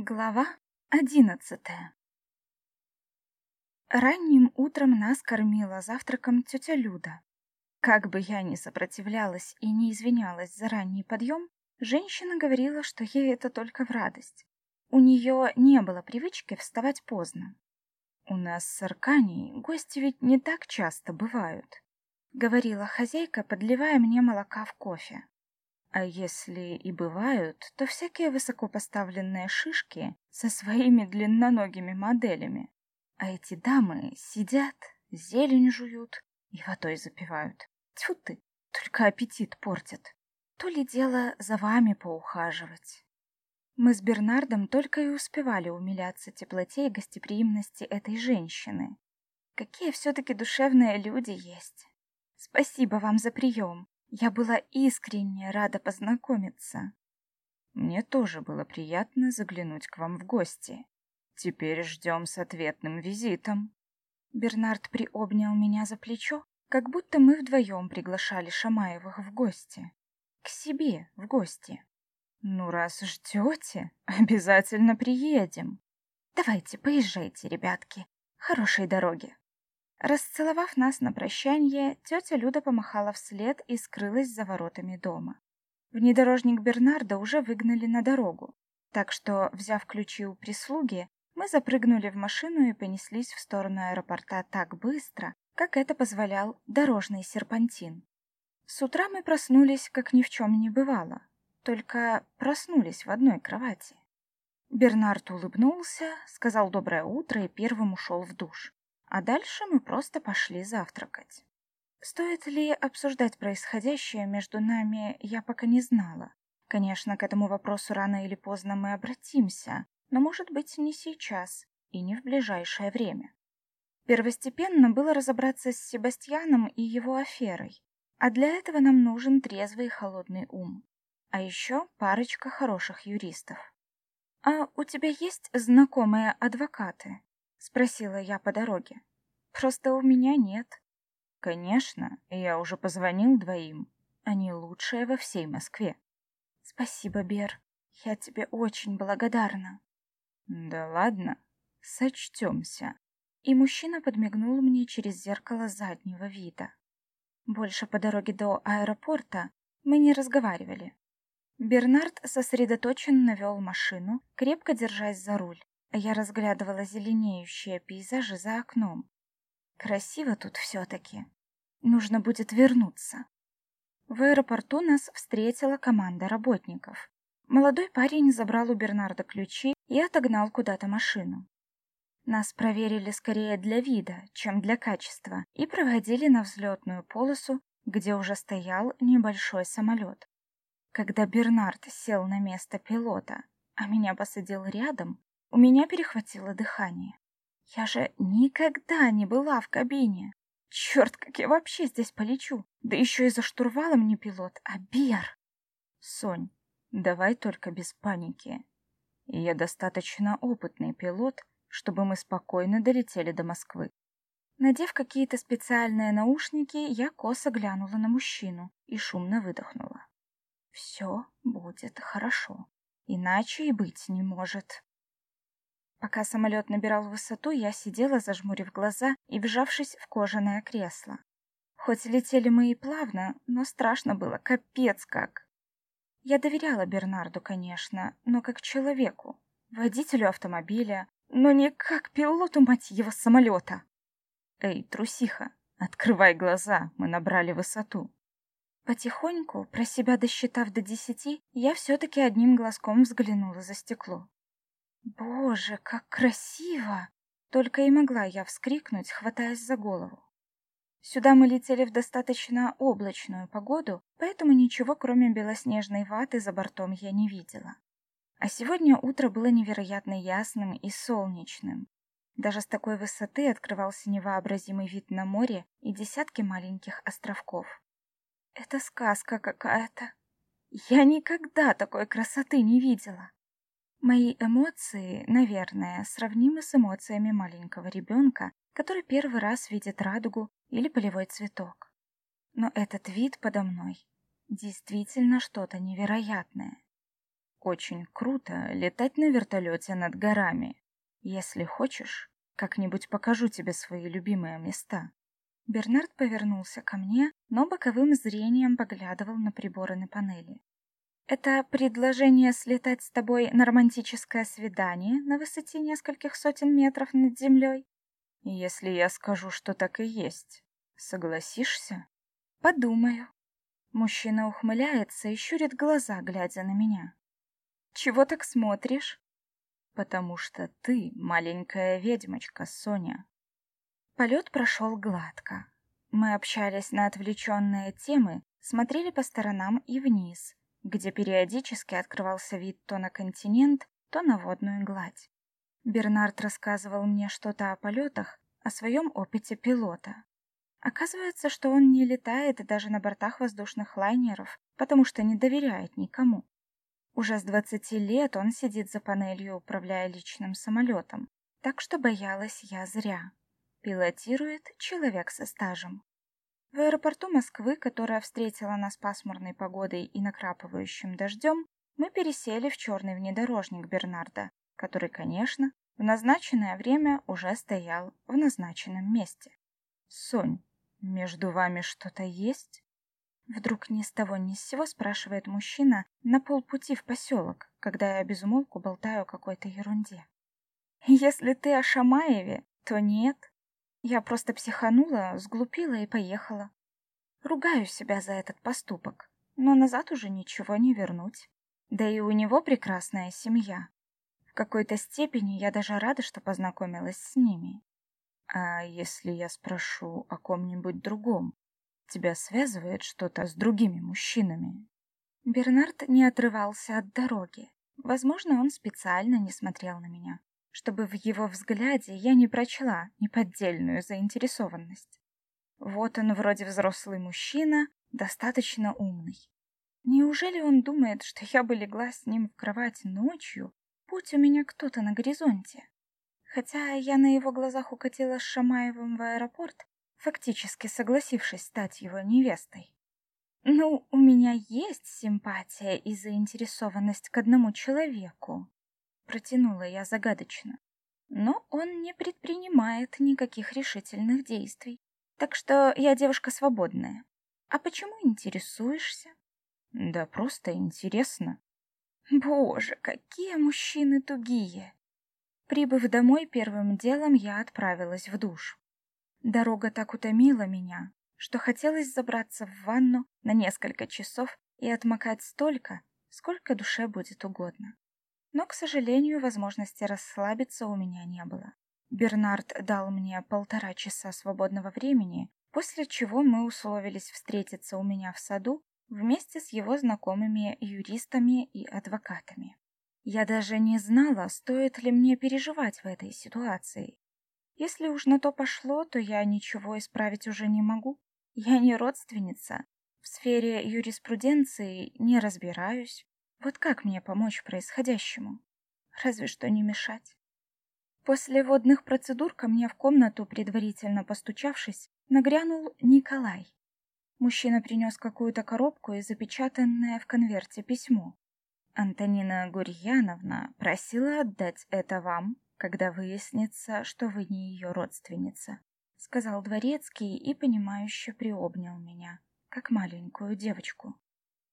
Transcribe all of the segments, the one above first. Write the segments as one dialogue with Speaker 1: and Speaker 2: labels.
Speaker 1: Глава одиннадцатая Ранним утром нас кормила завтраком тетя Люда. Как бы я ни сопротивлялась и не извинялась за ранний подъем, женщина говорила, что ей это только в радость. У нее не было привычки вставать поздно. «У нас с Арканией гости ведь не так часто бывают», — говорила хозяйка, подливая мне молока в кофе. А если и бывают, то всякие высокопоставленные шишки со своими длинноногими моделями. А эти дамы сидят, зелень жуют и водой запивают. Тьфу ты, только аппетит портят. То ли дело за вами поухаживать. Мы с Бернардом только и успевали умиляться теплоте и гостеприимности этой женщины. Какие все-таки душевные люди есть. Спасибо вам за прием. Я была искренне рада познакомиться. Мне тоже было приятно заглянуть к вам в гости. Теперь ждем с ответным визитом. Бернард приобнял меня за плечо, как будто мы вдвоем приглашали Шамаевых в гости. К себе в гости. Ну, раз ждете, обязательно приедем. Давайте, поезжайте, ребятки. Хорошей дороги. Расцеловав нас на прощание, тетя Люда помахала вслед и скрылась за воротами дома. Внедорожник Бернарда уже выгнали на дорогу, так что, взяв ключи у прислуги, мы запрыгнули в машину и понеслись в сторону аэропорта так быстро, как это позволял дорожный серпантин. С утра мы проснулись, как ни в чем не бывало, только проснулись в одной кровати. Бернард улыбнулся, сказал доброе утро и первым ушел в душ. А дальше мы просто пошли завтракать. Стоит ли обсуждать происходящее между нами, я пока не знала. Конечно, к этому вопросу рано или поздно мы обратимся, но, может быть, не сейчас и не в ближайшее время. Первостепенно было разобраться с Себастьяном и его аферой, а для этого нам нужен трезвый и холодный ум. А еще парочка хороших юристов. «А у тебя есть знакомые адвокаты?» — спросила я по дороге. «Просто у меня нет». «Конечно, я уже позвонил двоим. Они лучшие во всей Москве». «Спасибо, Бер. Я тебе очень благодарна». «Да ладно, сочтемся». И мужчина подмигнул мне через зеркало заднего вида. Больше по дороге до аэропорта мы не разговаривали. Бернард сосредоточенно вел машину, крепко держась за руль. Я разглядывала зеленеющие пейзажи за окном. Красиво тут все-таки. Нужно будет вернуться. В аэропорту нас встретила команда работников. Молодой парень забрал у Бернарда ключи и отогнал куда-то машину. Нас проверили скорее для вида, чем для качества, и проводили на взлетную полосу, где уже стоял небольшой самолет. Когда Бернард сел на место пилота, а меня посадил рядом, у меня перехватило дыхание. Я же никогда не была в кабине. Черт, как я вообще здесь полечу? Да еще и за штурвалом не пилот, а Бер. Сонь, давай только без паники. Я достаточно опытный пилот, чтобы мы спокойно долетели до Москвы. Надев какие-то специальные наушники, я косо глянула на мужчину и шумно выдохнула. Все будет хорошо, иначе и быть не может. Пока самолет набирал высоту, я сидела, зажмурив глаза и вжавшись в кожаное кресло. Хоть летели мы и плавно, но страшно было, капец как. Я доверяла Бернарду, конечно, но как человеку, водителю автомобиля, но не как пилоту, мать его, самолета. Эй, трусиха, открывай глаза, мы набрали высоту. Потихоньку, про себя досчитав до десяти, я все-таки одним глазком взглянула за стекло. Боже, как красиво! Только и могла я вскрикнуть, хватаясь за голову. Сюда мы летели в достаточно облачную погоду, поэтому ничего, кроме белоснежной ваты, за бортом я не видела. А сегодня утро было невероятно ясным и солнечным. Даже с такой высоты открывался невообразимый вид на море и десятки маленьких островков. Это сказка какая-то. Я никогда такой красоты не видела. Мои эмоции, наверное, сравнимы с эмоциями маленького ребенка, который первый раз видит радугу или полевой цветок. Но этот вид подо мной действительно что-то невероятное. очень круто летать на вертолете над горами. Если хочешь, как-нибудь покажу тебе свои любимые места. Бернард повернулся ко мне, но боковым зрением поглядывал на приборы на панели. Это предложение слетать с тобой на романтическое свидание на высоте нескольких сотен метров над землей? Если я скажу, что так и есть, согласишься? Подумаю. Мужчина ухмыляется и щурит глаза, глядя на меня. Чего так смотришь? Потому что ты маленькая ведьмочка, Соня. Полет прошел гладко. Мы общались на отвлеченные темы, смотрели по сторонам и вниз, где периодически открывался вид то на континент, то на водную гладь. Бернард рассказывал мне что-то о полетах, о своем опыте пилота. Оказывается, что он не летает даже на бортах воздушных лайнеров, потому что не доверяет никому. Уже с 20 лет он сидит за панелью, управляя личным самолетом, так что боялась я зря. Пилотирует человек со стажем. В аэропорту Москвы, которая встретила нас пасмурной погодой и накрапывающим дождем, мы пересели в черный внедорожник Бернарда, который, конечно, в назначенное время уже стоял в назначенном месте. «Сонь, между вами что-то есть?» Вдруг ни с того ни с сего спрашивает мужчина на полпути в поселок, когда я безумолку болтаю о какой-то ерунде. «Если ты о Шамаеве, то нет», я просто психанула, сглупила и поехала. Ругаю себя за этот поступок, но назад уже ничего не вернуть. Да и у него прекрасная семья. В какой-то степени я даже рада, что познакомилась с ними. А если я спрошу о ком-нибудь другом? Тебя связывает что-то с другими мужчинами? Бернард не отрывался от дороги. Возможно, он специально не смотрел на меня чтобы в его взгляде я не прочла неподдельную заинтересованность. Вот он вроде взрослый мужчина, достаточно умный. Неужели он думает, что я бы легла с ним в кровать ночью, будь у меня кто-то на горизонте? Хотя я на его глазах укатила с Шамаевым в аэропорт, фактически согласившись стать его невестой. Ну, у меня есть симпатия и заинтересованность к одному человеку, протянула я загадочно. Но он не предпринимает никаких решительных действий. Так что я девушка свободная. А почему интересуешься? Да просто интересно. Боже, какие мужчины тугие. Прибыв домой, первым делом я отправилась в душ. Дорога так утомила меня, что хотелось забраться в ванну на несколько часов и отмокать столько, сколько душе будет угодно. Но, к сожалению, возможности расслабиться у меня не было. Бернард дал мне полтора часа свободного времени, после чего мы условились встретиться у меня в саду вместе с его знакомыми юристами и адвокатами. Я даже не знала, стоит ли мне переживать в этой ситуации. Если уж на то пошло, то я ничего исправить уже не могу. Я не родственница, в сфере юриспруденции не разбираюсь, вот как мне помочь происходящему? Разве что не мешать. После водных процедур ко мне в комнату, предварительно постучавшись, нагрянул Николай. Мужчина принес какую-то коробку и запечатанное в конверте письмо. Антонина Гурьяновна просила отдать это вам, когда выяснится, что вы не ее родственница, сказал дворецкий и понимающе приобнял меня, как маленькую девочку.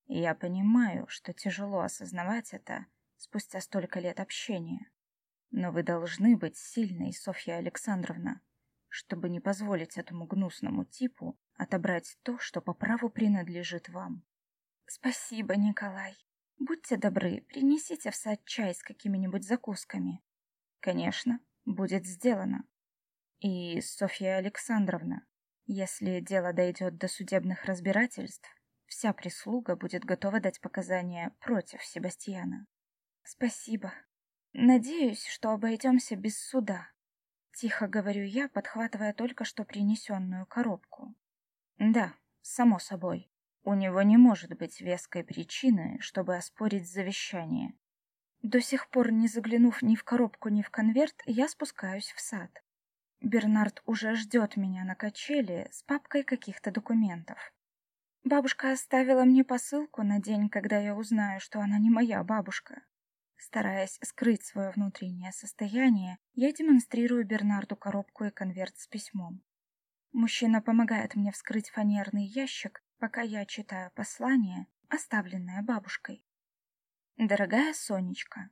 Speaker 1: Я понимаю, что тяжело осознавать это спустя столько лет общения. Но вы должны быть сильной, Софья Александровна, чтобы не позволить этому гнусному типу отобрать то, что по праву принадлежит вам. Спасибо, Николай. Будьте добры, принесите в сад чай с какими-нибудь закусками. Конечно, будет сделано. И, Софья Александровна, если дело дойдет до судебных разбирательств, Вся прислуга будет готова дать показания против Себастьяна. Спасибо. Надеюсь, что обойдемся без суда. Тихо говорю я, подхватывая только что принесенную коробку. Да, само собой. У него не может быть веской причины, чтобы оспорить завещание. До сих пор не заглянув ни в коробку, ни в конверт, я спускаюсь в сад. Бернард уже ждет меня на качели с папкой каких-то документов. Бабушка оставила мне посылку на день, когда я узнаю, что она не моя бабушка. Стараясь скрыть свое внутреннее состояние, я демонстрирую Бернарду коробку и конверт с письмом. Мужчина помогает мне вскрыть фанерный ящик, пока я читаю послание, оставленное бабушкой. Дорогая Сонечка,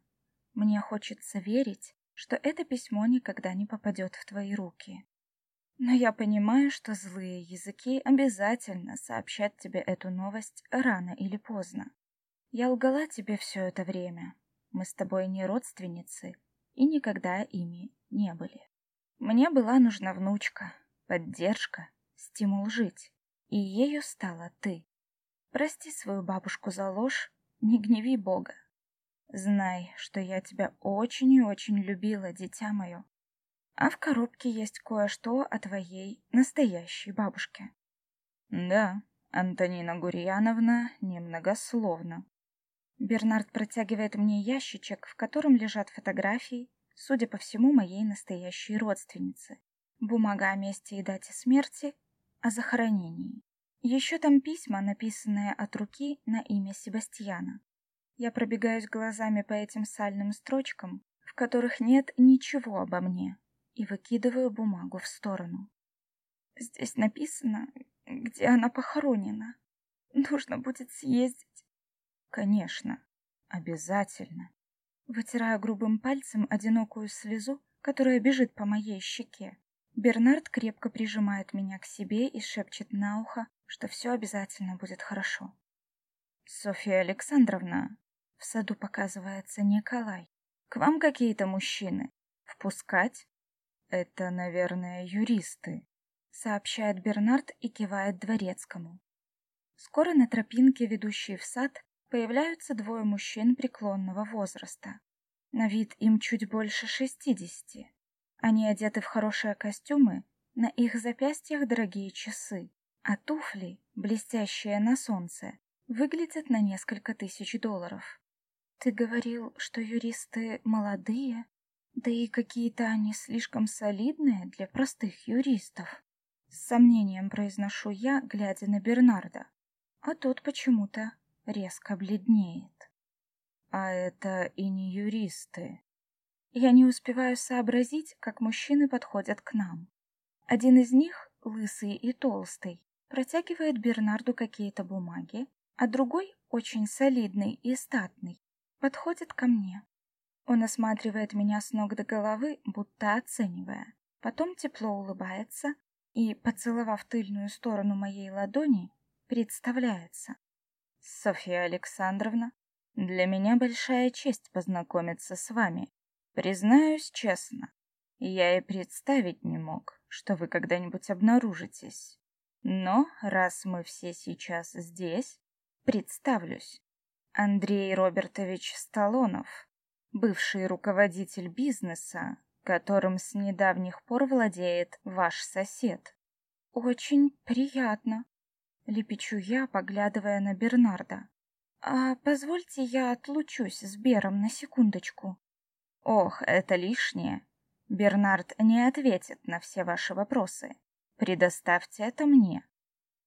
Speaker 1: мне хочется верить, что это письмо никогда не попадет в твои руки. Но я понимаю, что злые языки обязательно сообщат тебе эту новость рано или поздно. Я лгала тебе все это время. Мы с тобой не родственницы и никогда ими не были. Мне была нужна внучка, поддержка, стимул жить, и ею стала ты. Прости свою бабушку за ложь, не гневи Бога. Знай, что я тебя очень и очень любила, дитя мое. А в коробке есть кое-что о твоей настоящей бабушке.
Speaker 2: Да, Антонина Гурьяновна немногословно.
Speaker 1: Бернард протягивает мне ящичек, в котором лежат фотографии, судя по всему, моей настоящей родственницы. Бумага о месте и дате смерти, о захоронении. Еще там письма, написанные от руки на имя Себастьяна. Я пробегаюсь глазами по этим сальным строчкам, в которых нет ничего обо мне, и выкидываю бумагу в сторону. Здесь написано, где она похоронена. Нужно будет съездить.
Speaker 2: Конечно, обязательно.
Speaker 1: Вытираю грубым пальцем одинокую слезу, которая бежит по моей щеке. Бернард крепко прижимает меня к себе и шепчет на ухо, что все обязательно будет хорошо.
Speaker 2: Софья Александровна, в саду показывается Николай. К вам какие-то мужчины. Впускать? Это, наверное, юристы,
Speaker 1: сообщает Бернард и кивает дворецкому. Скоро на тропинке, ведущей в сад, появляются двое мужчин преклонного возраста. На вид им чуть больше шестидесяти. Они одеты в хорошие костюмы, на их запястьях дорогие часы, а туфли, блестящие на солнце, выглядят на несколько тысяч долларов. Ты говорил, что юристы молодые, да и какие-то они слишком солидные для простых юристов. С сомнением произношу я, глядя на Бернарда, а тот почему-то резко бледнеет.
Speaker 2: А это и не юристы.
Speaker 1: Я не успеваю сообразить, как мужчины подходят к нам. Один из них, лысый и толстый, протягивает Бернарду какие-то бумаги, а другой, очень солидный и статный, подходит ко мне. Он осматривает меня с ног до головы, будто оценивая. Потом тепло улыбается и, поцеловав тыльную сторону моей ладони, представляется.
Speaker 2: «Софья Александровна, для меня большая честь познакомиться с вами. Признаюсь честно, я и представить не мог, что вы когда-нибудь обнаружитесь. Но раз мы все сейчас здесь, представлюсь. Андрей Робертович Сталонов, бывший руководитель бизнеса, которым с недавних пор владеет ваш сосед.
Speaker 1: Очень приятно, лепечу я, поглядывая на Бернарда. А позвольте я отлучусь с Бером на секундочку.
Speaker 2: Ох, это лишнее. Бернард не ответит на все ваши вопросы. Предоставьте это мне.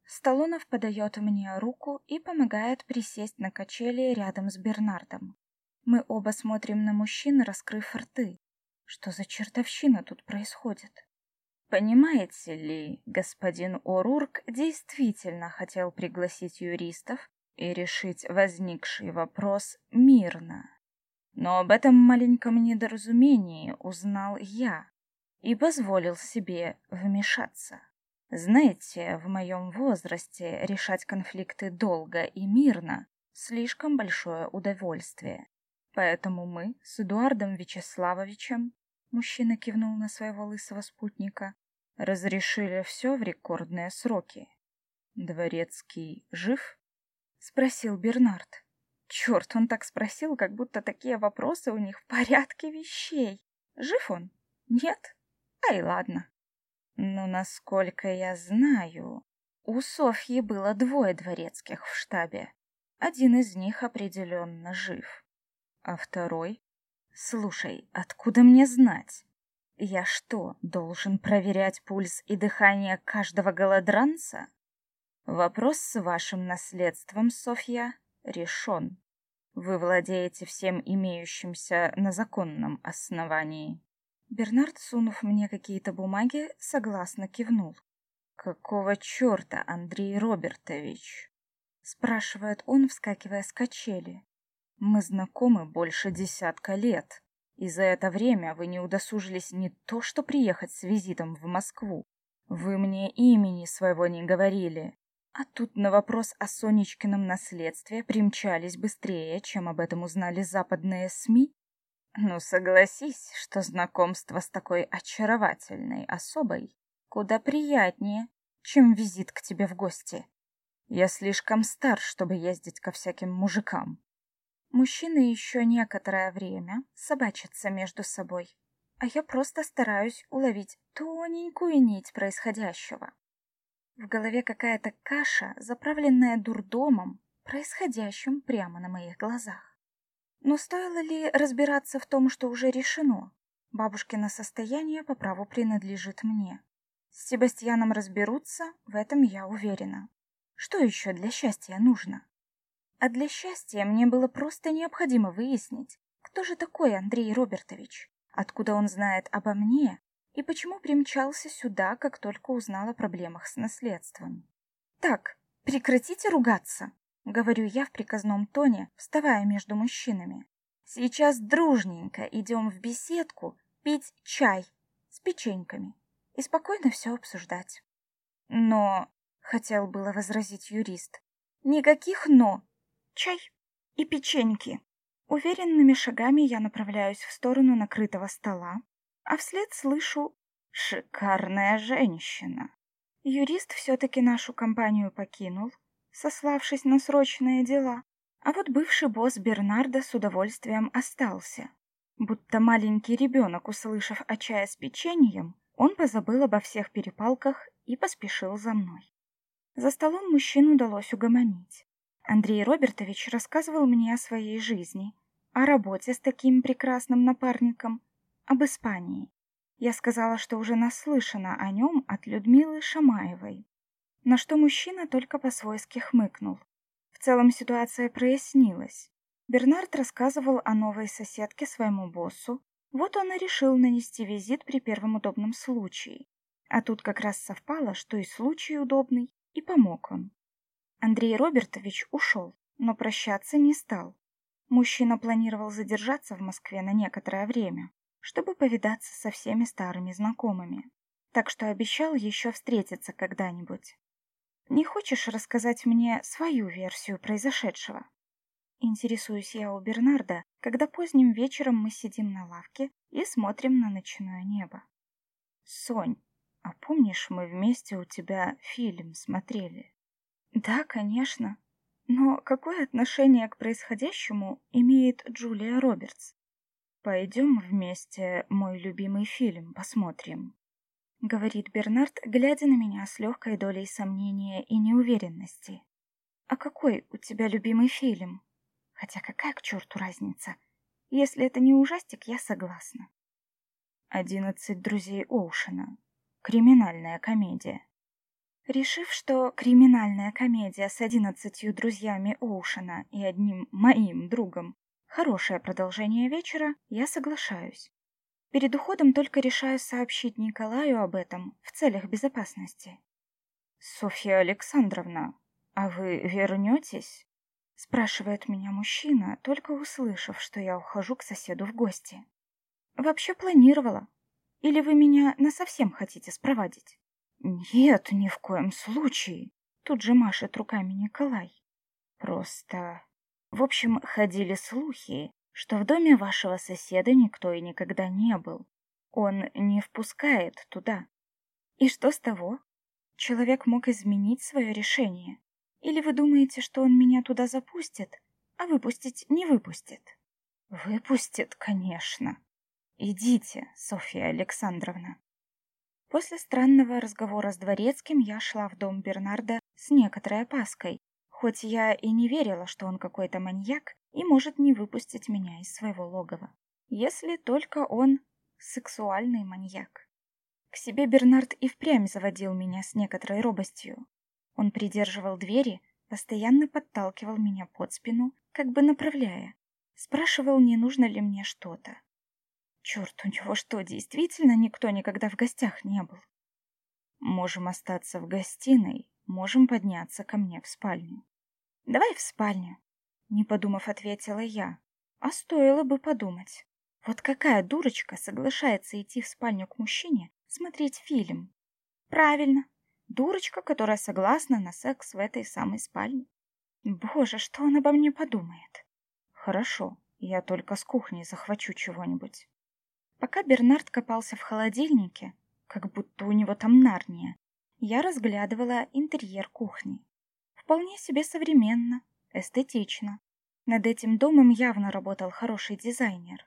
Speaker 1: Столонов подает мне руку и помогает присесть на качели рядом с Бернардом. Мы оба смотрим на мужчин, раскрыв рты. Что за чертовщина тут происходит?
Speaker 2: Понимаете ли, господин Орурк действительно хотел пригласить юристов и решить возникший вопрос мирно. Но об этом маленьком недоразумении узнал я и позволил себе вмешаться. Знаете, в моем возрасте решать конфликты долго и мирно – слишком большое удовольствие. Поэтому мы с Эдуардом Вячеславовичем, мужчина кивнул на своего лысого спутника, разрешили все в рекордные сроки. Дворецкий жив? Спросил Бернард. Черт, он так спросил, как будто такие вопросы у них в порядке вещей. Жив он? Нет? Ай, ладно. Но, насколько я знаю, у Софьи было двое дворецких в штабе. Один из них определенно жив. А второй? Слушай, откуда мне знать? Я что, должен проверять пульс и дыхание каждого голодранца? Вопрос с вашим наследством, Софья, решен. Вы владеете всем имеющимся на законном основании.
Speaker 1: Бернард, сунув мне какие-то бумаги, согласно кивнул.
Speaker 2: Какого черта, Андрей Робертович?
Speaker 1: спрашивает он, вскакивая с качели.
Speaker 2: Мы знакомы больше десятка лет, и за это время вы не удосужились не то что приехать с визитом в Москву, вы мне имени своего не говорили. А тут на вопрос о Сонечкином наследстве примчались быстрее, чем об этом узнали западные СМИ. Ну, согласись, что знакомство с такой очаровательной особой куда приятнее, чем визит к тебе в гости. Я слишком стар, чтобы ездить ко всяким мужикам.
Speaker 1: Мужчины еще некоторое время собачатся между собой, а я просто стараюсь уловить тоненькую нить происходящего. В голове какая-то каша, заправленная дурдомом, происходящим прямо на моих глазах. Но стоило ли разбираться в том, что уже решено? Бабушкино состояние по праву принадлежит мне. С Себастьяном разберутся, в этом я уверена. Что еще для счастья нужно? А для счастья мне было просто необходимо выяснить, кто же такой Андрей Робертович, откуда он знает обо мне и почему примчался сюда, как только узнал о проблемах с наследством. Так, прекратите ругаться, говорю я в приказном тоне, вставая между мужчинами. Сейчас дружненько идем в беседку пить чай с печеньками и спокойно все обсуждать. Но, хотел было возразить юрист, никаких но, чай и печеньки. Уверенными шагами я направляюсь в сторону накрытого стола, а вслед слышу «шикарная женщина». Юрист все-таки нашу компанию покинул, сославшись на срочные дела, а вот бывший босс Бернарда с удовольствием остался. Будто маленький ребенок, услышав о чае с печеньем, он позабыл обо всех перепалках и поспешил за мной. За столом мужчин удалось угомонить. Андрей Робертович рассказывал мне о своей жизни, о работе с таким прекрасным напарником, об Испании. Я сказала, что уже наслышана о нем от Людмилы Шамаевой, на что мужчина только по-свойски хмыкнул. В целом ситуация прояснилась. Бернард рассказывал о новой соседке своему боссу, вот он и решил нанести визит при первом удобном случае. А тут как раз совпало, что и случай удобный, и помог он. Андрей Робертович ушел, но прощаться не стал. Мужчина планировал задержаться в Москве на некоторое время, чтобы повидаться со всеми старыми знакомыми. Так что обещал еще встретиться когда-нибудь. Не хочешь рассказать мне свою версию произошедшего? Интересуюсь я у Бернарда, когда поздним вечером мы сидим на лавке и смотрим на ночное небо.
Speaker 2: Сонь, а помнишь, мы вместе у тебя фильм смотрели?
Speaker 1: Да, конечно. Но какое отношение к происходящему имеет Джулия Робертс?
Speaker 2: Пойдем вместе мой любимый фильм посмотрим,
Speaker 1: говорит Бернард, глядя на меня с легкой долей сомнения и неуверенности. А какой у тебя любимый фильм? Хотя какая к черту разница? Если это не ужастик, я согласна.
Speaker 2: «Одиннадцать друзей Оушена». Криминальная комедия.
Speaker 1: Решив, что криминальная комедия с одиннадцатью друзьями Оушена и одним моим другом – хорошее продолжение вечера, я соглашаюсь. Перед уходом только решаю сообщить Николаю об этом в целях безопасности.
Speaker 2: «Софья Александровна, а вы вернетесь?» – спрашивает меня мужчина, только услышав, что я ухожу к соседу в гости.
Speaker 1: «Вообще планировала. Или вы меня насовсем хотите спровадить?»
Speaker 2: Нет, ни в коем случае. Тут же машет руками Николай. Просто... В общем, ходили слухи, что в доме вашего соседа никто и никогда не был. Он не впускает туда.
Speaker 1: И что с того? Человек мог изменить свое решение. Или вы думаете, что он меня туда запустит, а выпустить не выпустит?
Speaker 2: Выпустит, конечно. Идите, Софья Александровна.
Speaker 1: После странного разговора с дворецким я шла в дом Бернарда с некоторой опаской, хоть я и не верила, что он какой-то маньяк и может не выпустить меня из своего логова. Если только он сексуальный маньяк. К себе Бернард и впрямь заводил меня с некоторой робостью. Он придерживал двери, постоянно подталкивал меня под спину, как бы направляя. Спрашивал, не нужно ли мне что-то. Черт, у него что, действительно никто никогда в гостях не был?
Speaker 2: Можем остаться в гостиной, можем подняться ко мне в спальню.
Speaker 1: Давай в спальню, не подумав, ответила я. А стоило бы подумать. Вот какая дурочка соглашается идти в спальню к мужчине смотреть фильм? Правильно, дурочка, которая согласна на секс в этой самой спальне. Боже, что он обо мне подумает?
Speaker 2: Хорошо, я только с кухни захвачу чего-нибудь.
Speaker 1: Пока Бернард копался в холодильнике, как будто у него там нарния, я разглядывала интерьер кухни. Вполне себе современно, эстетично. Над этим домом явно работал хороший дизайнер.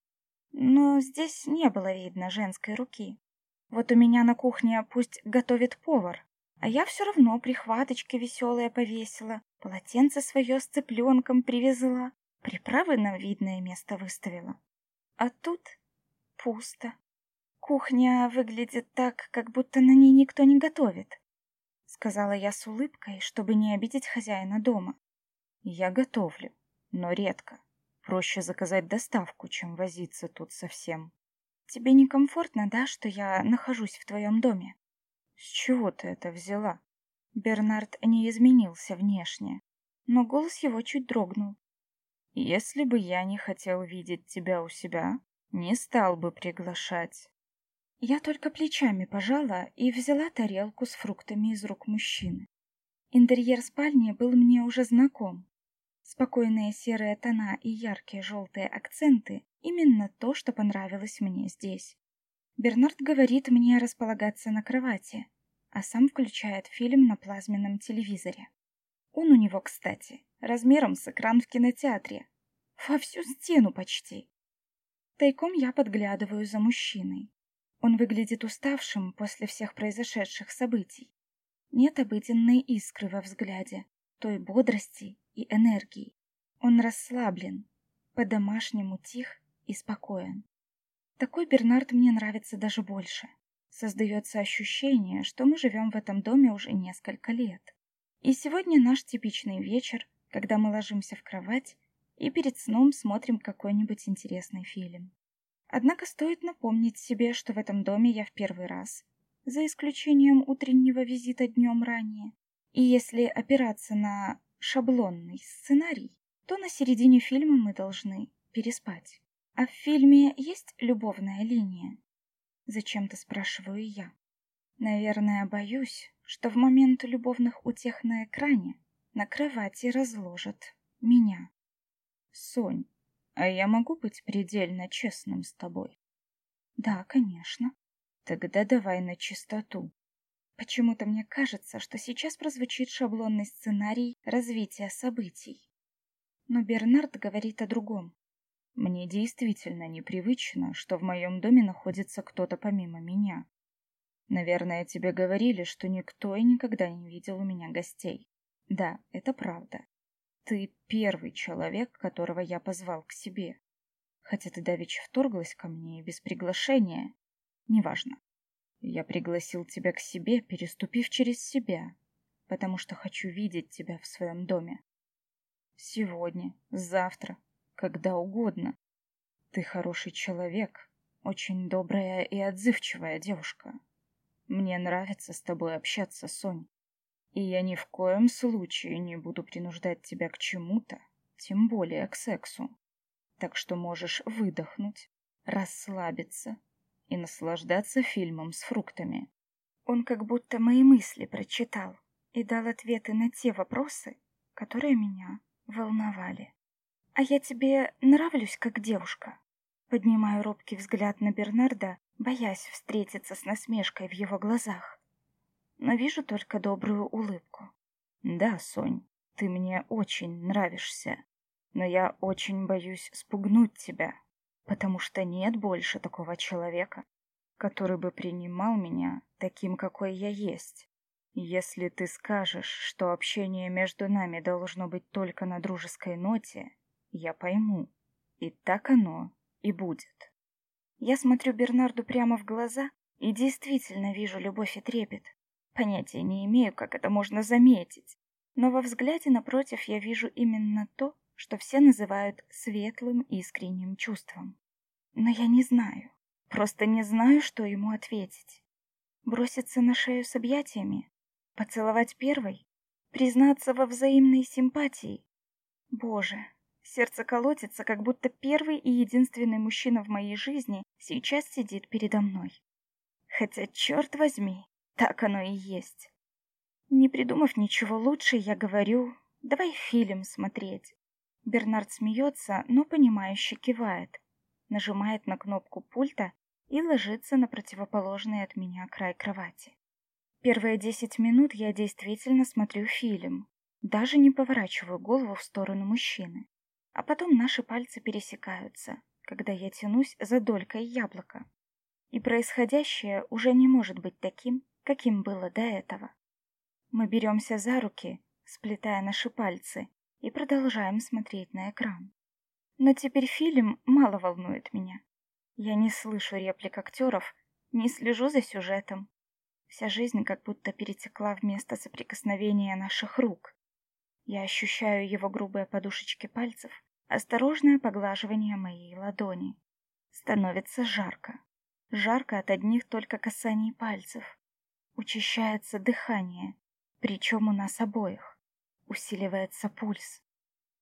Speaker 1: Но здесь не было видно женской руки. Вот у меня на кухне пусть готовит повар, а я все равно прихваточки веселые повесила, полотенце свое с цыпленком привезла, приправы на видное место выставила. А тут пусто. Кухня выглядит так, как будто на ней никто не готовит, сказала я с улыбкой, чтобы не обидеть хозяина дома.
Speaker 2: Я готовлю, но редко. Проще заказать доставку, чем возиться тут совсем.
Speaker 1: Тебе некомфортно, да, что я нахожусь в твоем доме?
Speaker 2: С чего ты это взяла?
Speaker 1: Бернард не изменился внешне, но голос его чуть дрогнул.
Speaker 2: Если бы я не хотел видеть тебя у себя, не стал бы приглашать.
Speaker 1: Я только плечами пожала и взяла тарелку с фруктами из рук мужчины. Интерьер спальни был мне уже знаком. Спокойные серые тона и яркие желтые акценты — именно то, что понравилось мне здесь. Бернард говорит мне располагаться на кровати, а сам включает фильм на плазменном телевизоре. Он у него, кстати, размером с экран в кинотеатре. Во всю стену почти. Тайком я подглядываю за мужчиной. Он выглядит уставшим после всех произошедших событий. Нет обыденной искры во взгляде, той бодрости и энергии. Он расслаблен, по-домашнему тих и спокоен. Такой Бернард мне нравится даже больше. Создается ощущение, что мы живем в этом доме уже несколько лет. И сегодня наш типичный вечер, когда мы ложимся в кровать и перед сном смотрим какой-нибудь интересный фильм. Однако стоит напомнить себе, что в этом доме я в первый раз, за исключением утреннего визита днем ранее. И если опираться на шаблонный сценарий, то на середине фильма мы должны переспать. А в фильме есть любовная линия? Зачем-то спрашиваю я. Наверное, боюсь, что в момент любовных утех на экране на кровати разложат меня.
Speaker 2: Сонь, а я могу быть предельно честным с тобой?
Speaker 1: Да, конечно.
Speaker 2: Тогда давай на чистоту.
Speaker 1: Почему-то мне кажется, что сейчас прозвучит шаблонный сценарий развития событий. Но Бернард говорит о другом.
Speaker 2: Мне действительно непривычно, что в моем доме находится кто-то помимо меня. Наверное, тебе говорили, что никто и никогда не видел у меня гостей. Да, это правда. Ты первый человек, которого я позвал к себе. Хотя ты давеча вторглась ко мне без приглашения. Неважно. Я пригласил тебя к себе, переступив через себя, потому что хочу видеть тебя в своем доме. Сегодня, завтра, когда угодно. Ты хороший человек, очень добрая и отзывчивая девушка. Мне нравится с тобой общаться, Сонь. И я ни в коем случае не буду принуждать тебя к чему-то, тем более к сексу. Так что можешь выдохнуть, расслабиться и наслаждаться фильмом с фруктами.
Speaker 1: Он как будто мои мысли прочитал и дал ответы на те вопросы, которые меня волновали. «А я тебе нравлюсь как девушка?» Поднимаю робкий взгляд на Бернарда, боясь встретиться с насмешкой в его глазах. Но вижу только добрую улыбку.
Speaker 2: «Да, Сонь, ты мне очень нравишься, но я очень боюсь спугнуть тебя, потому что нет больше такого человека, который бы принимал меня таким, какой я есть. Если ты скажешь, что общение между нами должно быть только на дружеской ноте, я пойму. И так оно и будет.
Speaker 1: Я смотрю Бернарду прямо в глаза и действительно вижу любовь и трепет. Понятия не имею, как это можно заметить, но во взгляде напротив я вижу именно то, что все называют светлым искренним чувством. Но я не знаю, просто не знаю, что ему ответить. Броситься на шею с объятиями? Поцеловать первой? Признаться во взаимной симпатии? Боже, сердце колотится, как будто первый и единственный мужчина в моей жизни сейчас сидит передо мной. Хотя, черт возьми, так оно и есть. Не придумав ничего лучше, я говорю, давай фильм смотреть. Бернард смеется, но понимающе кивает, нажимает на кнопку пульта и ложится на противоположный от меня край кровати. Первые десять минут я действительно смотрю фильм, даже не поворачиваю голову в сторону мужчины. А потом наши пальцы пересекаются, когда я тянусь за долькой яблока. И происходящее уже не может быть таким, каким было до этого. Мы беремся за руки, сплетая наши пальцы, и продолжаем смотреть на экран. Но теперь фильм мало волнует меня. Я не слышу реплик актеров, не слежу за сюжетом. Вся жизнь как будто перетекла в место соприкосновения наших рук. Я ощущаю его грубые подушечки пальцев, осторожное поглаживание моей ладони. Становится жарко. Жарко от одних только касаний пальцев. Учащается дыхание, причем у нас обоих. Усиливается пульс.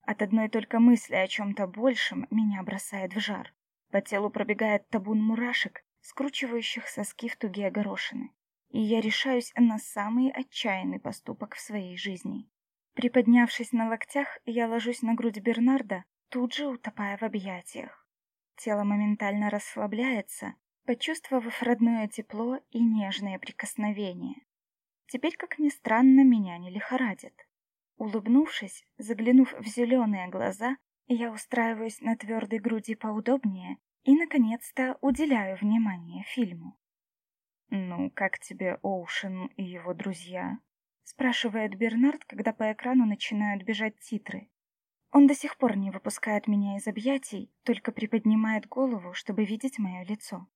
Speaker 1: От одной только мысли о чем-то большем меня бросает в жар. По телу пробегает табун мурашек, скручивающих соски в тугие горошины. И я решаюсь на самый отчаянный поступок в своей жизни. Приподнявшись на локтях, я ложусь на грудь Бернарда, тут же утопая в объятиях. Тело моментально расслабляется, почувствовав родное тепло и нежное прикосновение. Теперь, как ни странно, меня не лихорадит. Улыбнувшись, заглянув в зеленые глаза, я устраиваюсь на твердой груди поудобнее и, наконец-то, уделяю внимание фильму. «Ну, как тебе Оушен и его друзья?» — спрашивает Бернард, когда по экрану начинают бежать титры. Он до сих пор не выпускает меня из объятий, только приподнимает голову, чтобы видеть мое лицо.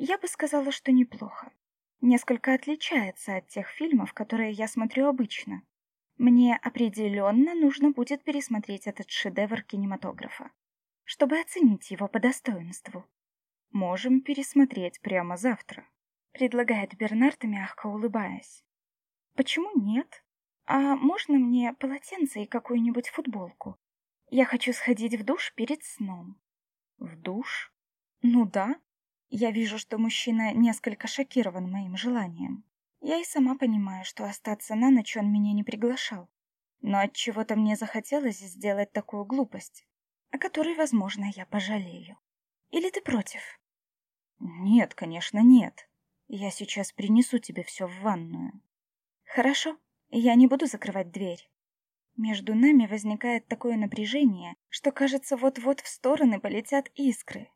Speaker 1: Я бы сказала, что неплохо. Несколько отличается от тех фильмов, которые я смотрю обычно. Мне определенно нужно будет пересмотреть этот шедевр кинематографа, чтобы оценить его по достоинству. Можем пересмотреть прямо завтра, предлагает Бернард, мягко улыбаясь. Почему нет? А можно мне полотенце и какую-нибудь футболку? Я хочу сходить в душ перед сном. В душ? Ну да, я вижу, что мужчина несколько шокирован моим желанием. Я и сама понимаю, что остаться на ночь он меня не приглашал. Но от чего-то мне захотелось сделать такую глупость, о которой, возможно, я пожалею. Или ты против? Нет, конечно, нет. Я сейчас принесу тебе все в ванную. Хорошо, я не буду закрывать дверь. Между нами возникает такое напряжение, что кажется, вот-вот в стороны полетят искры.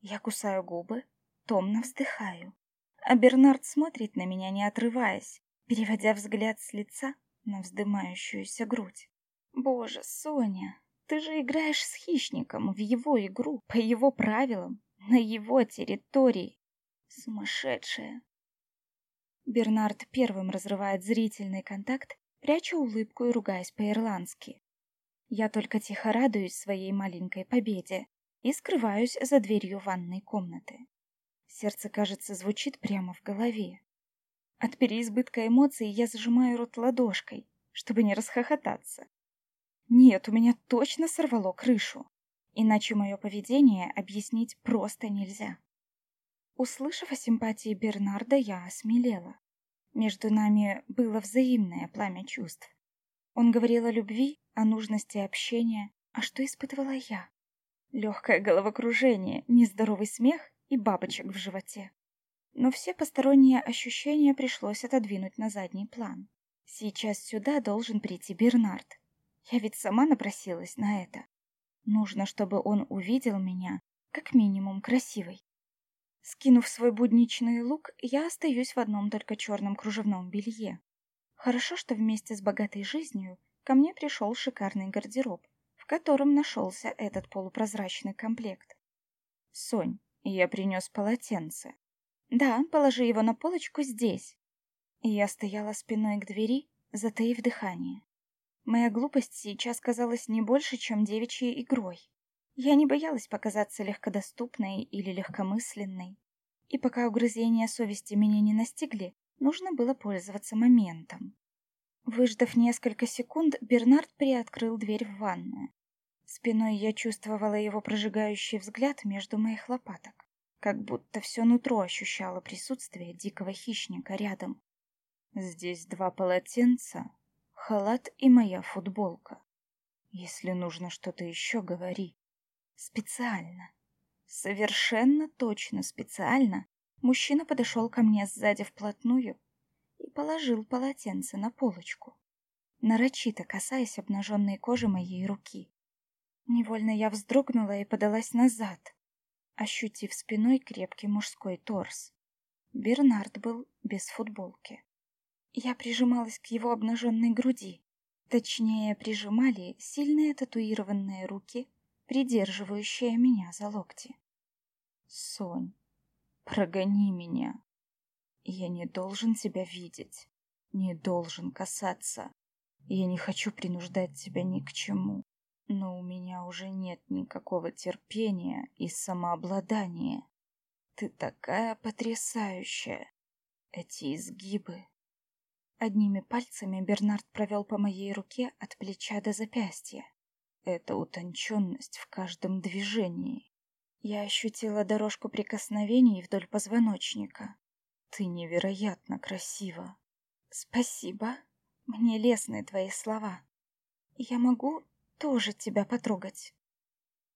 Speaker 1: Я кусаю губы, томно вздыхаю. А Бернард смотрит на меня, не отрываясь, переводя взгляд с лица на вздымающуюся грудь. Боже, Соня, ты же играешь с хищником в его игру, по его правилам, на его территории. Сумасшедшая. Бернард первым разрывает зрительный контакт, пряча улыбку и ругаясь по-ирландски. Я только тихо радуюсь своей маленькой победе, и скрываюсь за дверью ванной комнаты. Сердце, кажется, звучит прямо в голове. От переизбытка эмоций я зажимаю рот ладошкой, чтобы не расхохотаться. Нет, у меня точно сорвало крышу, иначе мое поведение объяснить просто нельзя. Услышав о симпатии Бернарда, я осмелела. Между нами было взаимное пламя чувств. Он говорил о любви, о нужности общения, а что испытывала я? Легкое головокружение, нездоровый смех и бабочек в животе. Но все посторонние ощущения пришлось отодвинуть на задний план. Сейчас сюда должен прийти Бернард. Я ведь сама напросилась на это. Нужно, чтобы он увидел меня, как минимум, красивой. Скинув свой будничный лук, я остаюсь в одном только черном кружевном белье. Хорошо, что вместе с богатой жизнью ко мне пришел шикарный гардероб, в котором нашелся этот полупрозрачный комплект. «Сонь, я принес полотенце». «Да, положи его на полочку здесь». Я стояла спиной к двери, затаив дыхание. Моя глупость сейчас казалась не больше, чем девичьей игрой. Я не боялась показаться легкодоступной или легкомысленной. И пока угрызения совести меня не настигли, нужно было пользоваться моментом. Выждав несколько секунд, Бернард приоткрыл дверь в ванную. Спиной я чувствовала его прожигающий взгляд между моих лопаток, как будто все нутро ощущало присутствие дикого хищника рядом. Здесь два полотенца, халат и моя футболка. Если нужно что-то еще, говори. Специально. Совершенно точно специально мужчина подошел ко мне сзади вплотную и положил полотенце на полочку, нарочито касаясь обнаженной кожи моей руки. Невольно я вздрогнула и подалась назад, ощутив спиной крепкий мужской торс. Бернард был без футболки. Я прижималась к его обнаженной груди. Точнее, прижимали сильные татуированные руки, придерживающие меня за локти. «Сонь, прогони меня. Я не должен тебя видеть, не должен касаться. Я не хочу принуждать тебя ни к чему, но у меня уже нет никакого терпения и самообладания. Ты такая потрясающая. Эти изгибы, Одними пальцами Бернард провел по моей руке от плеча до запястья. Это утонченность в каждом движении. Я ощутила дорожку прикосновений вдоль позвоночника. Ты невероятно красива. Спасибо. Мне лестны твои слова. Я могу тоже тебя потрогать.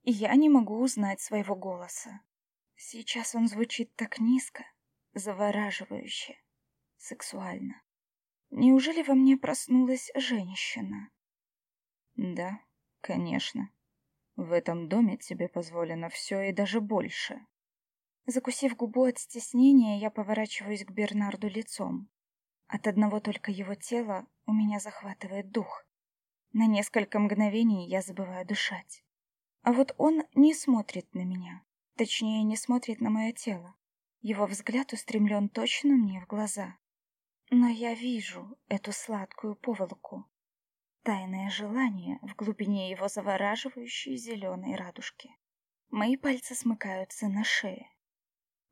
Speaker 1: Я не могу узнать своего голоса. Сейчас он звучит так низко, завораживающе, сексуально. Неужели во мне проснулась женщина? Да, конечно. В этом доме тебе позволено все и даже больше. Закусив губу от стеснения, я поворачиваюсь к Бернарду лицом. От одного только его тела у меня захватывает дух. На несколько мгновений я забываю дышать. А вот он не смотрит на меня. Точнее, не смотрит на мое тело. Его взгляд устремлен точно мне в глаза. Но я вижу эту сладкую поволоку. Тайное желание в глубине его завораживающей зеленой радужки. Мои пальцы смыкаются на шее.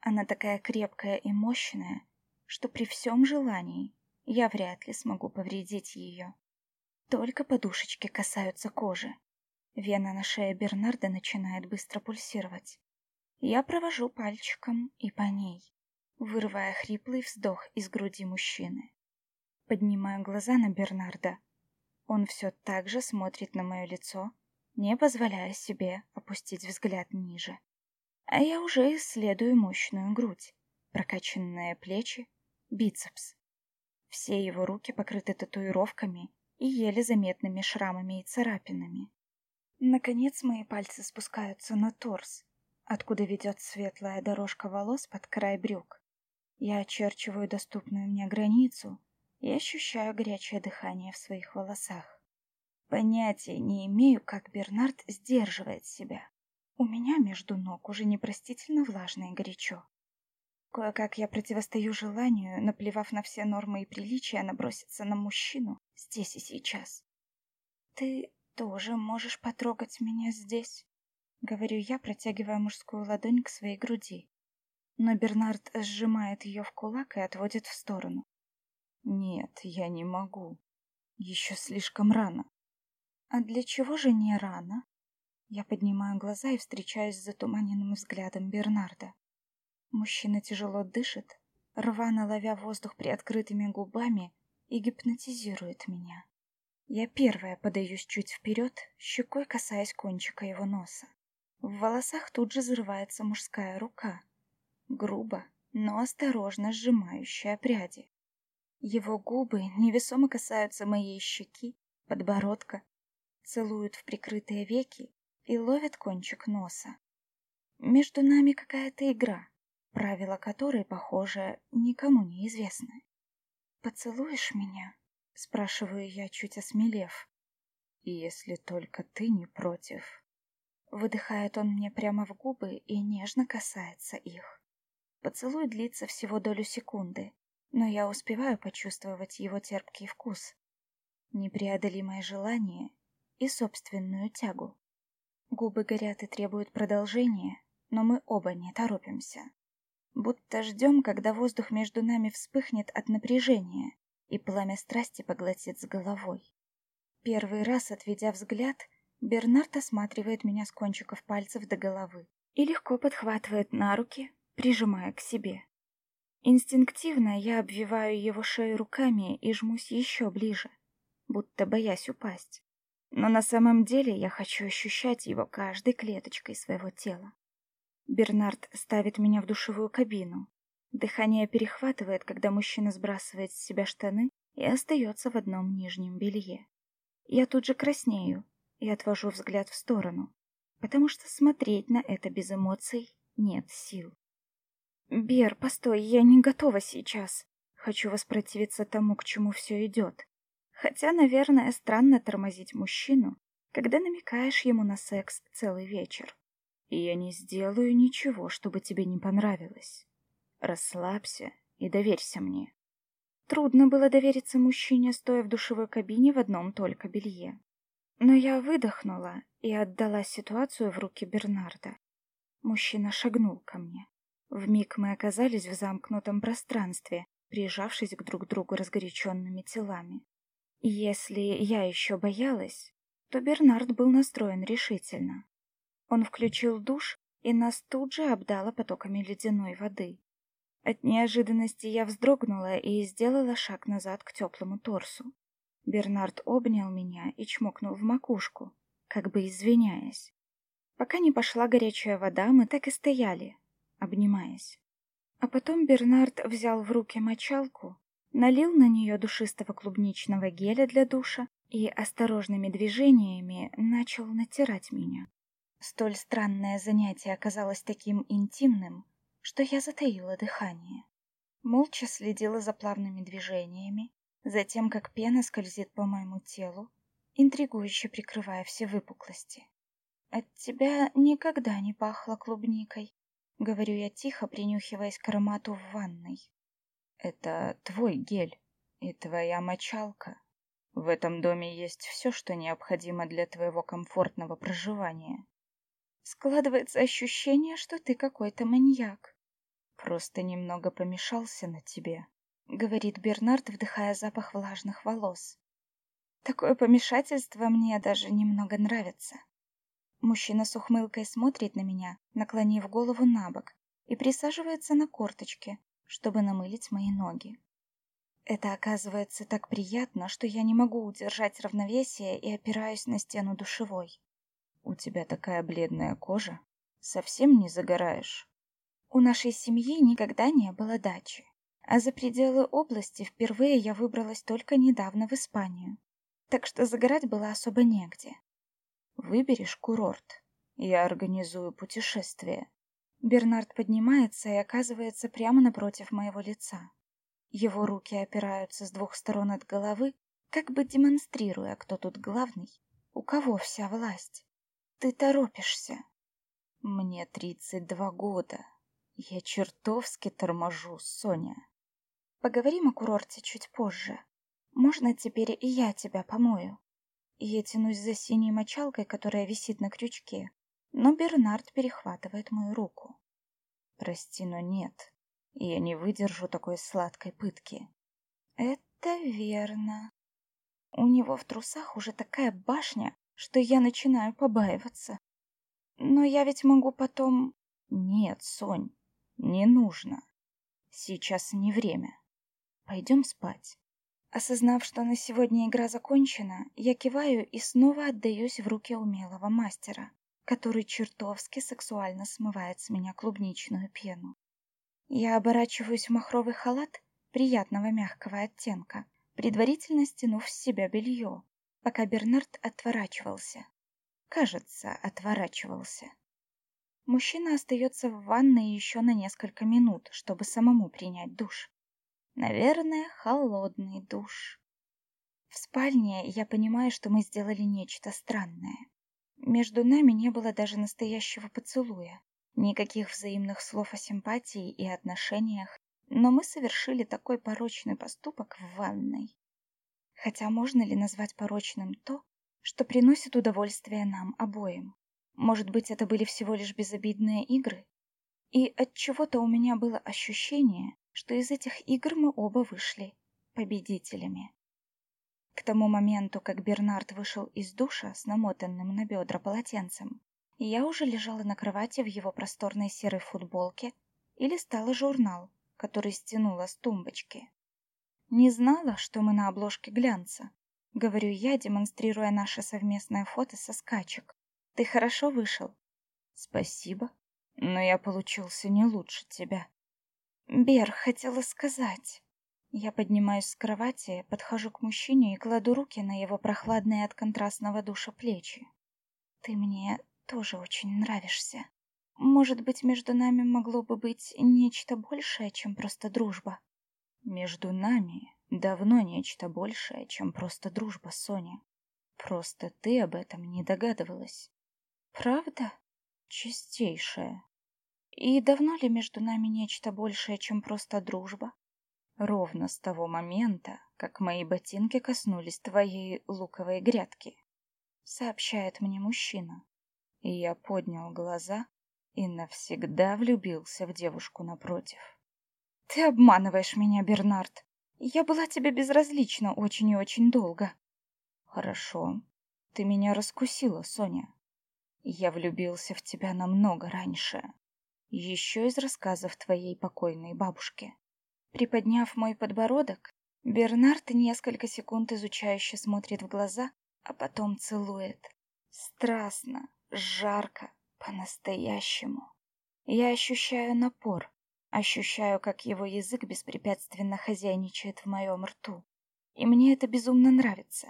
Speaker 1: Она такая крепкая и мощная, что при всем желании я вряд ли смогу повредить ее. Только подушечки касаются кожи. Вена на шее Бернарда начинает быстро пульсировать. Я провожу пальчиком и по ней вырывая хриплый вздох из груди мужчины. Поднимаю глаза на Бернарда. Он все так же смотрит на мое лицо, не позволяя себе опустить взгляд ниже. А я уже исследую мощную грудь, прокачанные плечи, бицепс. Все его руки покрыты татуировками и еле заметными шрамами и царапинами. Наконец мои пальцы спускаются на торс, откуда ведет светлая дорожка волос под край брюк. Я очерчиваю доступную мне границу и ощущаю горячее дыхание в своих волосах. Понятия не имею, как Бернард сдерживает себя. У меня между ног уже непростительно влажно и горячо. Кое-как я противостою желанию, наплевав на все нормы и приличия, наброситься на мужчину здесь и сейчас. «Ты тоже можешь потрогать меня здесь?» — говорю я, протягивая мужскую ладонь к своей груди но Бернард сжимает ее в кулак и отводит в сторону. «Нет, я не могу. Еще слишком рано». «А для чего же не рано?» Я поднимаю глаза и встречаюсь с затуманенным взглядом Бернарда. Мужчина тяжело дышит, рвано ловя воздух приоткрытыми губами и гипнотизирует меня. Я первая подаюсь чуть вперед, щекой касаясь кончика его носа. В волосах тут же взрывается мужская рука — грубо, но осторожно сжимающая пряди. Его губы невесомо касаются моей щеки, подбородка, целуют в прикрытые веки и ловят кончик носа. Между нами какая-то игра, правила которой, похоже, никому не известны. «Поцелуешь меня?» — спрашиваю я, чуть осмелев. «Если только ты не против». Выдыхает он мне прямо в губы и нежно касается их. Поцелуй длится всего долю секунды, но я успеваю почувствовать его терпкий вкус, непреодолимое желание и собственную тягу. Губы горят и требуют продолжения, но мы оба не торопимся. Будто ждем, когда воздух между нами вспыхнет от напряжения и пламя страсти поглотит с головой. Первый раз, отведя взгляд, Бернард осматривает меня с кончиков пальцев до головы и легко подхватывает на руки, прижимая к себе. Инстинктивно я обвиваю его шею руками и жмусь еще ближе, будто боясь упасть. Но на самом деле я хочу ощущать его каждой клеточкой своего тела. Бернард ставит меня в душевую кабину. Дыхание перехватывает, когда мужчина сбрасывает с себя штаны и остается в одном нижнем белье. Я тут же краснею и отвожу взгляд в сторону, потому что смотреть на это без эмоций нет сил. «Бер, постой, я не готова сейчас. Хочу воспротивиться тому, к чему все идет. Хотя, наверное, странно тормозить мужчину, когда намекаешь ему на секс целый вечер. Я не сделаю ничего, чтобы тебе не понравилось. Расслабься и доверься мне. Трудно было довериться мужчине, стоя в душевой кабине в одном только белье. Но я выдохнула и отдала ситуацию в руки Бернарда. Мужчина шагнул ко мне. Вмиг мы оказались в замкнутом пространстве, прижавшись к друг другу разгоряченными телами. Если я еще боялась, то Бернард был настроен решительно. Он включил душ, и нас тут же обдало потоками ледяной воды. От неожиданности я вздрогнула и сделала шаг назад к теплому торсу. Бернард обнял меня и чмокнул в макушку, как бы извиняясь. Пока не пошла горячая вода, мы так и стояли, обнимаясь. А потом Бернард взял в руки мочалку, налил на нее душистого клубничного геля для душа и осторожными движениями начал натирать меня. Столь странное занятие оказалось таким интимным, что я затаила дыхание. Молча следила за плавными движениями, за тем, как пена скользит по моему телу, интригующе прикрывая все выпуклости. «От тебя никогда не пахло клубникой», — говорю я тихо, принюхиваясь к аромату в ванной. «Это твой гель и твоя мочалка. В этом доме есть все, что необходимо для твоего комфортного проживания. Складывается ощущение, что ты какой-то маньяк. Просто немного помешался на тебе, говорит Бернард, вдыхая запах влажных волос. Такое помешательство мне даже немного нравится. Мужчина с ухмылкой смотрит на меня, наклонив голову на бок, и присаживается на корточке, чтобы намылить мои ноги. Это оказывается так приятно, что я не могу удержать равновесие и опираюсь на стену душевой. У тебя такая бледная кожа. Совсем не загораешь. У нашей семьи никогда не было дачи. А за пределы области впервые я выбралась только недавно в Испанию. Так что загорать было особо негде. Выберешь курорт. Я организую путешествие. Бернард поднимается и оказывается прямо напротив моего лица. Его руки опираются с двух сторон от головы, как бы демонстрируя, кто тут главный, у кого вся власть. Ты торопишься. Мне тридцать два года. Я чертовски торможу, Соня. Поговорим о курорте чуть позже. Можно теперь и я тебя помою? Я тянусь за синей мочалкой, которая висит на крючке, но Бернард перехватывает мою руку. Прости, но нет. Я не выдержу такой сладкой пытки. Это верно. У него в трусах уже такая башня, что я начинаю побаиваться. Но я ведь могу потом... Нет, Сонь, не нужно. Сейчас не время. Пойдем спать. Осознав, что на сегодня игра закончена, я киваю и снова отдаюсь в руки умелого мастера, который чертовски сексуально смывает с меня клубничную пену. Я оборачиваюсь в махровый халат приятного мягкого оттенка, предварительно стянув с себя белье, пока Бернард отворачивался. Кажется, отворачивался. Мужчина остается в ванной еще на несколько минут, чтобы самому принять душ. Наверное, холодный душ. В спальне я понимаю, что мы сделали нечто странное. Между нами не было даже настоящего поцелуя, никаких взаимных слов о симпатии и отношениях, но мы совершили такой порочный поступок в ванной. Хотя можно ли назвать порочным то, что приносит удовольствие нам обоим? Может быть, это были всего лишь безобидные игры? И от чего-то у меня было ощущение, что из этих игр мы оба вышли победителями. К тому моменту, как Бернард вышел из душа с намотанным на бедра полотенцем, я уже лежала на кровати в его просторной серой футболке и листала журнал, который стянула с тумбочки. Не знала, что мы на обложке глянца. Говорю я, демонстрируя наше совместное фото со скачек. Ты хорошо вышел.
Speaker 2: Спасибо, но я получился не лучше тебя.
Speaker 1: Бер, хотела сказать. Я поднимаюсь с кровати, подхожу к мужчине и кладу руки на его прохладные от контрастного душа плечи. Ты мне тоже очень нравишься. Может быть, между нами могло бы быть нечто большее, чем просто дружба.
Speaker 2: Между нами давно нечто большее, чем просто дружба, Соня. Просто ты об этом не догадывалась.
Speaker 1: Правда?
Speaker 2: Чистейшая.
Speaker 1: И давно ли между нами нечто большее, чем просто дружба?
Speaker 2: Ровно с того момента, как мои ботинки коснулись твоей луковой грядки, сообщает мне мужчина. И я поднял глаза и навсегда влюбился в девушку напротив.
Speaker 1: Ты обманываешь меня, Бернард. Я была тебе безразлична очень и очень долго.
Speaker 2: Хорошо. Ты меня раскусила, Соня. Я влюбился в тебя намного раньше. Еще из рассказов твоей покойной бабушки.
Speaker 1: Приподняв мой подбородок, Бернард несколько секунд изучающе смотрит в глаза, а потом целует. Страстно, жарко, по-настоящему. Я ощущаю напор, ощущаю, как его язык беспрепятственно хозяйничает в моем рту. И мне это безумно нравится.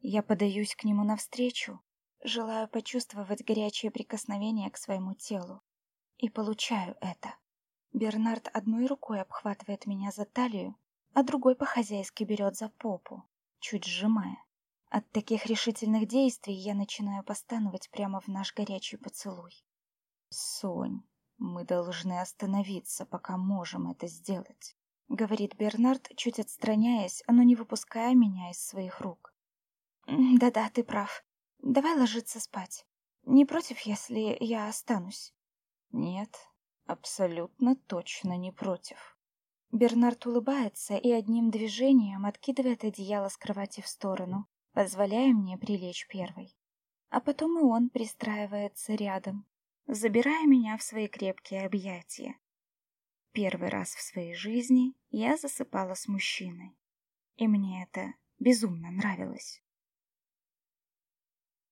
Speaker 1: Я подаюсь к нему навстречу, желаю почувствовать горячее прикосновение к своему телу. И получаю это. Бернард одной рукой обхватывает меня за талию, а другой по-хозяйски берет за попу, чуть сжимая. От таких решительных действий я начинаю постановать прямо в наш горячий поцелуй.
Speaker 2: «Сонь, мы должны остановиться, пока можем это сделать», —
Speaker 1: говорит Бернард, чуть отстраняясь, но не выпуская меня из своих рук. «Да-да, ты прав. Давай ложиться спать. Не против, если я останусь?»
Speaker 2: «Нет, Абсолютно точно не против.
Speaker 1: Бернард улыбается и одним движением откидывает одеяло с кровати в сторону, позволяя мне прилечь первой. А потом и он пристраивается рядом, забирая меня в свои крепкие объятия. Первый раз в своей жизни я засыпала с мужчиной, и мне это безумно нравилось.